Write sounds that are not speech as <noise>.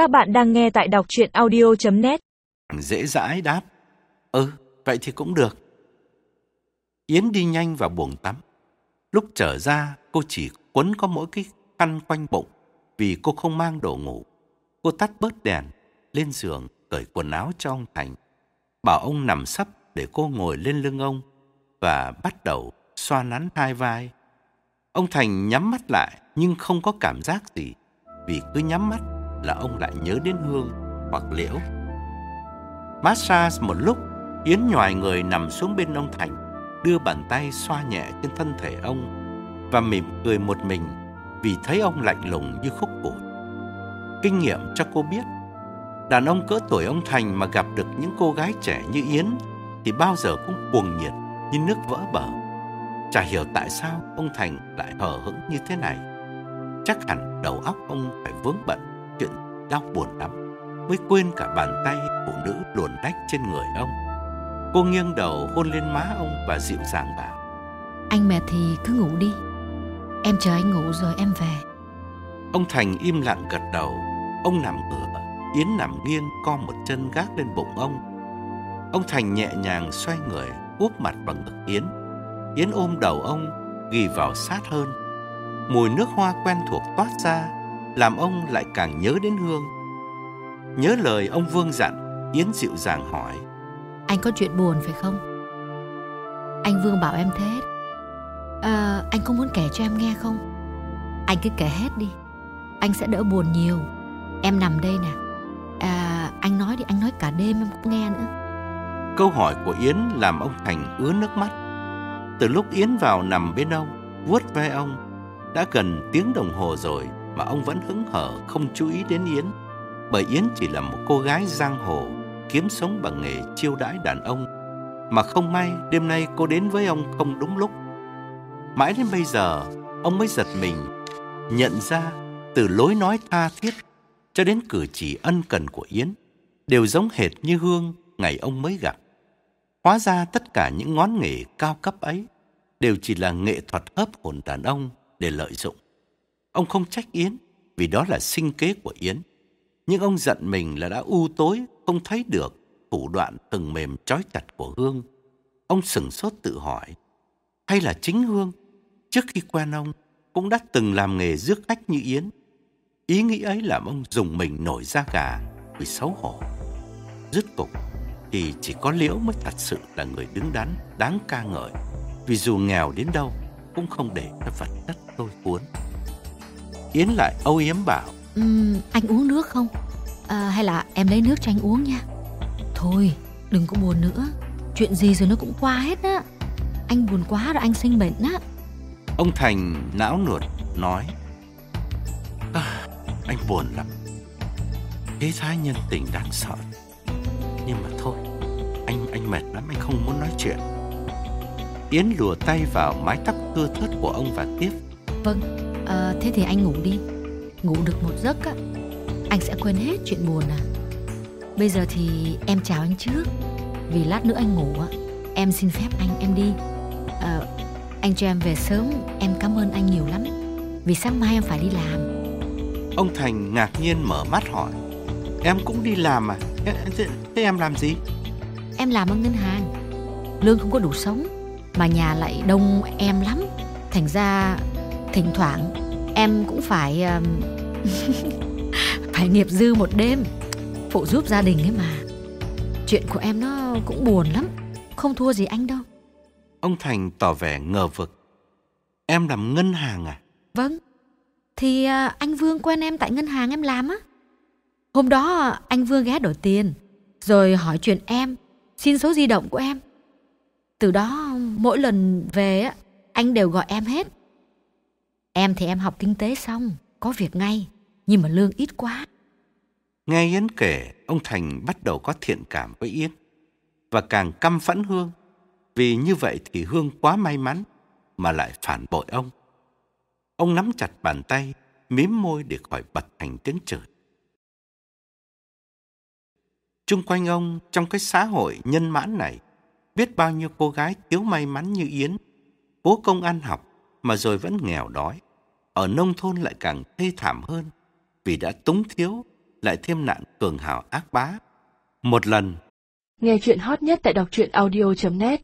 Các bạn đang nghe tại đọc chuyện audio.net Dễ dãi đáp. Ừ, vậy thì cũng được. Yến đi nhanh vào buồng tắm. Lúc trở ra, cô chỉ quấn có mỗi cái khăn quanh bụng vì cô không mang đồ ngủ. Cô tắt bớt đèn, lên giường, cởi quần áo cho ông Thành. Bảo ông nằm sấp để cô ngồi lên lưng ông và bắt đầu xoa nắn hai vai. Ông Thành nhắm mắt lại nhưng không có cảm giác gì vì cứ nhắm mắt là ông lại nhớ đến Hương hoặc Liễu. Massage một lúc, Yến nhòi người nằm xuống bên ông Thành, đưa bàn tay xoa nhẹ trên thân thể ông và mỉm cười một mình vì thấy ông lạnh lùng như khúc củi. Kinh nghiệm cho cô biết, đàn ông cỡ tuổi ông Thành mà gặp được những cô gái trẻ như Yến thì bao giờ cũng cuồng nhiệt như nước vỡ bờ. Chả hiểu tại sao ông Thành lại hờ hững như thế này. Chắc hẳn đầu óc ông phải vướng bận chuyện đau buồn lắm mới quên cả bàn tay phụ nữ luồn đách trên người ông. Cô nghiêng đầu hôn lên má ông và dịu dàng bảo. Anh mệt thì cứ ngủ đi Em chờ anh ngủ rồi em về Ông Thành im lặng gật đầu. Ông nằm ngửa, Yến nằm nghiêng co một chân gác lên bụng ông. Ông Thành nhẹ nhàng xoay người, úp mặt vào ngực Yến. Yến ôm đầu ông, ghi vào sát hơn. Mùi nước hoa quen thuộc toát ra, làm ông lại càng nhớ đến Hương. Nhớ lời ông Vương dặn, Yến dịu dàng hỏi. Anh có chuyện buồn phải không? Anh Vương bảo em thế. À, Anh có muốn kể cho em nghe không? Anh cứ kể hết đi. Anh sẽ đỡ buồn nhiều. Em nằm đây nè. À, Anh nói đi anh nói cả đêm em cũng nghe nữa. Câu hỏi của Yến làm ông Thành ứa nước mắt. Từ lúc Yến vào nằm bên ông, vuốt ve ông, đã gần tiếng đồng hồ rồi mà ông vẫn hứng hở không chú ý đến Yến. Bởi Yến chỉ là một cô gái giang hồ, kiếm sống bằng nghề chiêu đãi đàn ông. Mà không may đêm nay cô đến với ông không đúng lúc. Mãi đến bây giờ, ông mới giật mình, nhận ra từ lối nói tha thiết cho đến cử chỉ ân cần của Yến đều giống hệt như Hương ngày ông mới gặp. Hóa ra tất cả những ngón nghề cao cấp ấy đều chỉ là nghệ thuật hấp hồn đàn ông để lợi dụng. Ông không trách Yến vì đó là sinh kế của Yến. Nhưng ông giận mình là đã u tối không thấy được thủ đoạn từng mềm trói chặt của Hương. Ông sừng sốt tự hỏi, hay là chính Hương trước khi quen ông cũng đã từng làm nghề rước khách như Yến. Ý nghĩ ấy làm ông dùng mình nổi da gà vì xấu hổ. Rứt cục thì chỉ có Liễu mới thật sự là người đứng đắn, đáng ca ngợi. Vì dù nghèo đến đâu cũng không để cho vật chất tôi cuốn. Yến lại âu yếm bảo, Ừm, Anh uống nước không à, Hay là em lấy nước cho anh uống nha Thôi đừng có buồn nữa Chuyện gì rồi nó cũng qua hết á Anh buồn quá rồi anh sinh bệnh á ông Thành não nuột nói, "À, anh buồn lắm. Thế thái nhân tình đáng sợ. Nhưng mà thôi, anh anh mệt lắm, anh không muốn nói chuyện. Yến lùa tay vào mái tóc thưa thớt của ông và tiếp. Vâng à, Thế thì anh ngủ đi. Ngủ được một giấc á Anh sẽ quên hết chuyện buồn à. Bây giờ thì em chào anh trước. Vì lát nữa anh ngủ á Em xin phép anh em đi. À, Anh cho em về sớm Em cảm ơn anh nhiều lắm. Vì sáng mai em phải đi làm. Ông Thành ngạc nhiên mở mắt hỏi, em cũng đi làm à? Thế, thế, em làm gì? Em làm ở ngân hàng. Lương không có đủ sống Mà nhà lại đông em lắm. Thành ra thỉnh thoảng Em cũng phải um, <laughs> Phải nghiệp dư một đêm Phụ giúp gia đình ấy mà. Chuyện của em nó cũng buồn lắm Không thua gì anh đâu. Ông Thành tỏ vẻ ngờ vực. Em làm ngân hàng à? Vâng Thì à, anh Vương quen em tại ngân hàng em làm á. Hôm đó anh Vương ghé đổi tiền Rồi hỏi chuyện em Xin số di động của em. Từ đó mỗi lần về á Anh đều gọi em hết Em thì em học kinh tế xong Có việc ngay Nhưng mà lương ít quá Nghe Yến kể, ông Thành bắt đầu có thiện cảm với Yến và càng căm phẫn Hương. Vì như vậy thì Hương quá may mắn mà lại phản bội ông. Ông nắm chặt bàn tay, mím môi để khỏi bật thành tiếng chửi. Trung quanh ông trong cái xã hội nhân mãn này, biết bao nhiêu cô gái thiếu may mắn như Yến, cố công ăn học mà rồi vẫn nghèo đói. Ở nông thôn lại càng thê thảm hơn vì đã túng thiếu lại thêm nạn cường hào ác bá. Một lần, Nghe chuyện hot nhất tại đọc truyện audio.net